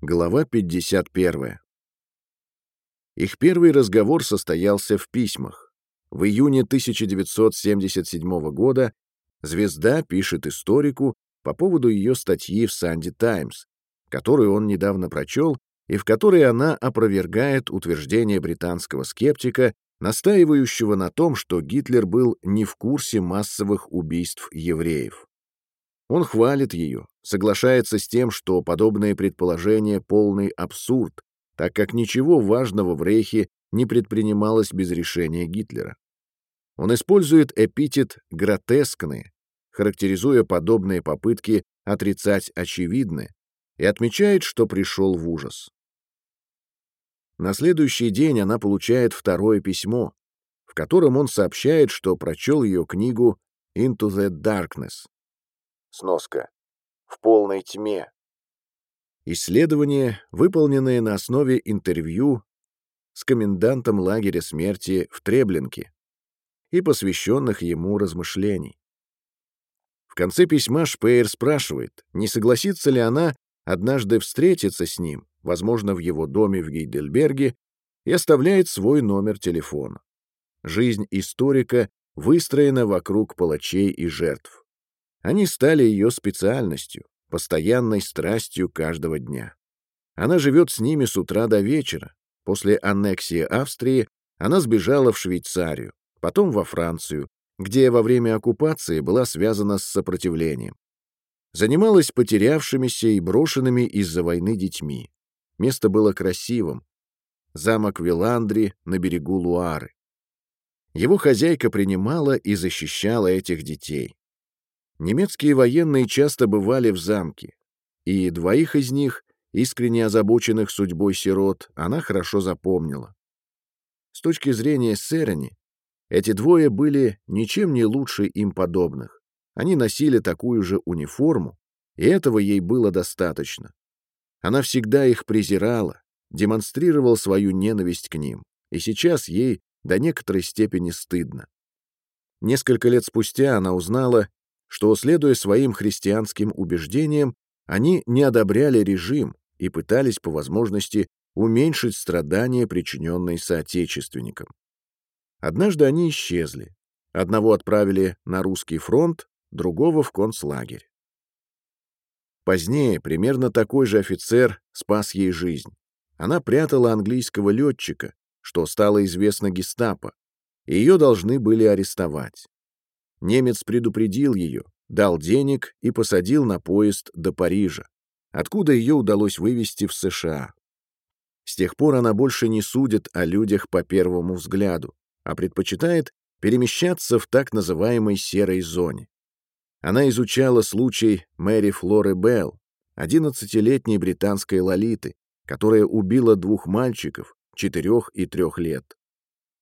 Глава 51. Их первый разговор состоялся в письмах. В июне 1977 года «Звезда» пишет историку по поводу ее статьи в «Санди Таймс», которую он недавно прочел и в которой она опровергает утверждение британского скептика, настаивающего на том, что Гитлер был не в курсе массовых убийств евреев. Он хвалит ее, соглашается с тем, что подобные предположения — полный абсурд, так как ничего важного в Рейхе не предпринималось без решения Гитлера. Он использует эпитет «гротескные», характеризуя подобные попытки отрицать очевидное, и отмечает, что пришел в ужас. На следующий день она получает второе письмо, в котором он сообщает, что прочел ее книгу «Into the Darkness». Сноска. В полной тьме. Исследования, выполненные на основе интервью с комендантом лагеря смерти в Треблинке и посвященных ему размышлений. В конце письма Шпеер спрашивает, не согласится ли она однажды встретиться с ним, возможно, в его доме в Гейдельберге, и оставляет свой номер телефона. Жизнь историка выстроена вокруг палачей и жертв. Они стали ее специальностью, постоянной страстью каждого дня. Она живет с ними с утра до вечера. После аннексии Австрии она сбежала в Швейцарию, потом во Францию, где во время оккупации была связана с сопротивлением. Занималась потерявшимися и брошенными из-за войны детьми. Место было красивым. Замок Виландри на берегу Луары. Его хозяйка принимала и защищала этих детей. Немецкие военные часто бывали в замке, и двоих из них, искренне озабоченных судьбой сирот, она хорошо запомнила. С точки зрения Серени, эти двое были ничем не лучше им подобных. Они носили такую же униформу, и этого ей было достаточно. Она всегда их презирала, демонстрировал свою ненависть к ним, и сейчас ей до некоторой степени стыдно. Несколько лет спустя она узнала, что, следуя своим христианским убеждениям, они не одобряли режим и пытались по возможности уменьшить страдания, причиненные соотечественникам. Однажды они исчезли. Одного отправили на русский фронт, другого в концлагерь. Позднее примерно такой же офицер спас ей жизнь. Она прятала английского летчика, что стало известно гестапо, и ее должны были арестовать. Немец предупредил ее, дал денег и посадил на поезд до Парижа, откуда ее удалось вывести в США. С тех пор она больше не судит о людях по первому взгляду, а предпочитает перемещаться в так называемой серой зоне. Она изучала случай Мэри Флоры Белл, 11-летней британской лолиты, которая убила двух мальчиков, четырех и трех лет.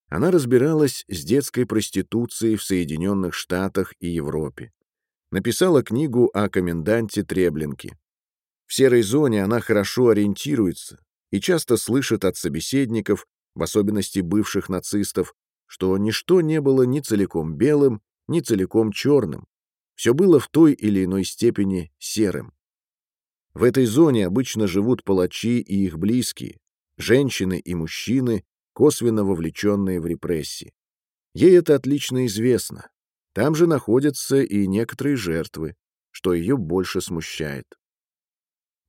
Она разбиралась с детской проституцией в Соединенных Штатах и Европе. Написала книгу о коменданте Треблинке. В серой зоне она хорошо ориентируется и часто слышит от собеседников, в особенности бывших нацистов, что ничто не было ни целиком белым, ни целиком черным, все было в той или иной степени серым. В этой зоне обычно живут палачи и их близкие, женщины и мужчины, косвенно вовлеченные в репрессии. Ей это отлично известно. Там же находятся и некоторые жертвы, что ее больше смущает.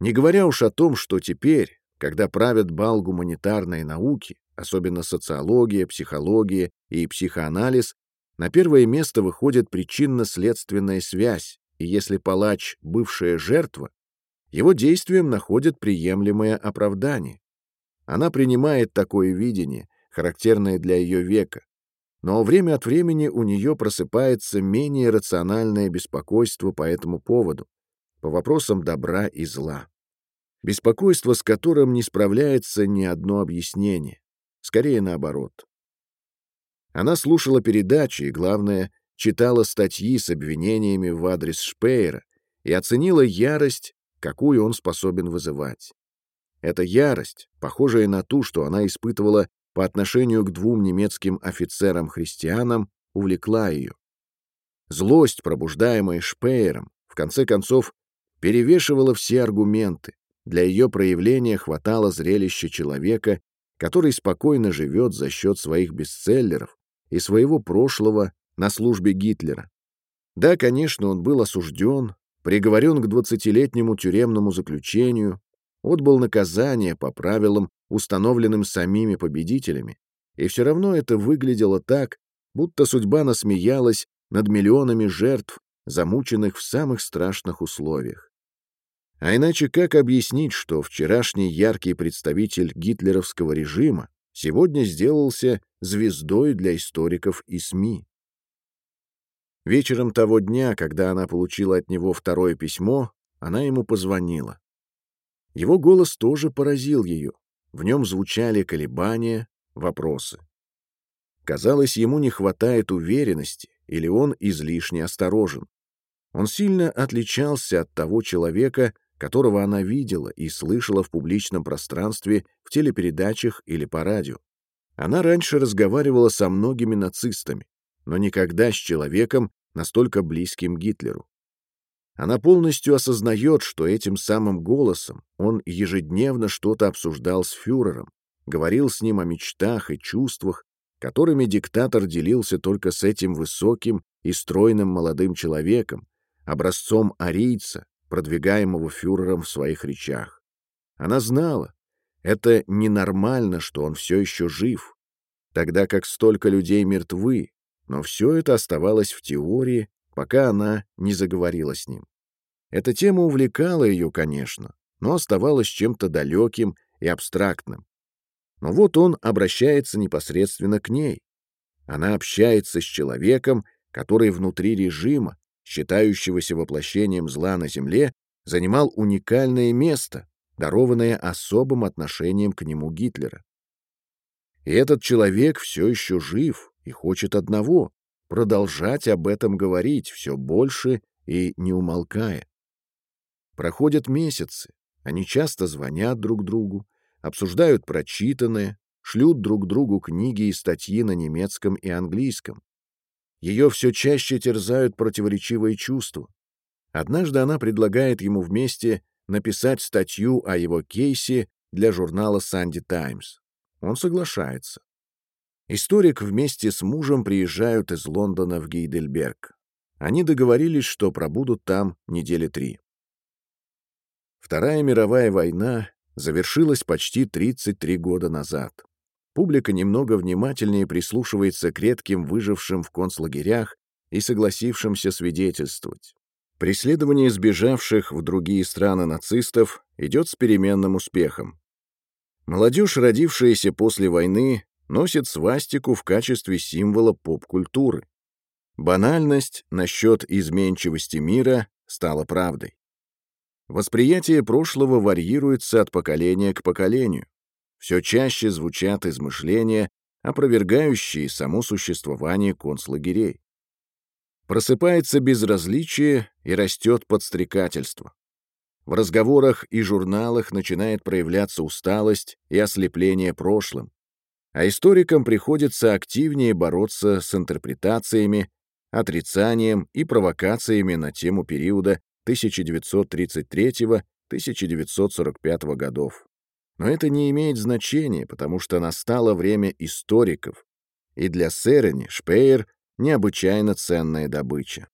Не говоря уж о том, что теперь, когда правят бал гуманитарные науки, особенно социология, психология и психоанализ, на первое место выходит причинно-следственная связь, и если палач — бывшая жертва, его действиям находят приемлемое оправдание. Она принимает такое видение, характерное для ее века, но время от времени у нее просыпается менее рациональное беспокойство по этому поводу, по вопросам добра и зла. Беспокойство, с которым не справляется ни одно объяснение, скорее наоборот. Она слушала передачи и, главное, читала статьи с обвинениями в адрес Шпеера и оценила ярость, какую он способен вызывать. Эта ярость, похожая на ту, что она испытывала по отношению к двум немецким офицерам-христианам, увлекла ее. Злость, пробуждаемая Шпеером, в конце концов, перевешивала все аргументы, для ее проявления хватало зрелища человека, который спокойно живет за счет своих бестселлеров и своего прошлого на службе Гитлера. Да, конечно, он был осужден, приговорен к 20-летнему тюремному заключению, отбыл наказание по правилам, установленным самими победителями, и все равно это выглядело так, будто судьба насмеялась над миллионами жертв, замученных в самых страшных условиях. А иначе как объяснить, что вчерашний яркий представитель гитлеровского режима сегодня сделался звездой для историков и СМИ? Вечером того дня, когда она получила от него второе письмо, она ему позвонила. Его голос тоже поразил ее. В нем звучали колебания, вопросы. Казалось, ему не хватает уверенности, или он излишне осторожен. Он сильно отличался от того человека, которого она видела и слышала в публичном пространстве, в телепередачах или по радио. Она раньше разговаривала со многими нацистами, но никогда с человеком, настолько близким Гитлеру. Она полностью осознает, что этим самым голосом он ежедневно что-то обсуждал с фюрером, говорил с ним о мечтах и чувствах, которыми диктатор делился только с этим высоким и стройным молодым человеком, образцом арийца, продвигаемого фюрером в своих речах. Она знала, это ненормально, что он все еще жив, тогда как столько людей мертвы, но все это оставалось в теории, пока она не заговорила с ним. Эта тема увлекала ее, конечно, но оставалась чем-то далеким и абстрактным. Но вот он обращается непосредственно к ней. Она общается с человеком, который внутри режима, считающегося воплощением зла на земле, занимал уникальное место, дарованное особым отношением к нему Гитлера. И этот человек все еще жив и хочет одного — продолжать об этом говорить все больше и не умолкая. Проходят месяцы, они часто звонят друг другу, обсуждают прочитанное, шлют друг другу книги и статьи на немецком и английском. Ее все чаще терзают противоречивые чувства. Однажды она предлагает ему вместе написать статью о его кейсе для журнала «Санди Таймс». Он соглашается. Историк вместе с мужем приезжают из Лондона в Гейдельберг. Они договорились, что пробудут там недели три. Вторая мировая война завершилась почти 33 года назад. Публика немного внимательнее прислушивается к редким выжившим в концлагерях и согласившимся свидетельствовать. Преследование сбежавших в другие страны нацистов идет с переменным успехом. Молодежь, родившаяся после войны, носит свастику в качестве символа поп-культуры. Банальность насчет изменчивости мира стала правдой. Восприятие прошлого варьируется от поколения к поколению. Все чаще звучат измышления, опровергающие само существование концлагерей. Просыпается безразличие и растет подстрекательство. В разговорах и журналах начинает проявляться усталость и ослепление прошлым, а историкам приходится активнее бороться с интерпретациями, отрицанием и провокациями на тему периода 1933-1945 годов. Но это не имеет значения, потому что настало время историков, и для Серени Шпеер необычайно ценная добыча.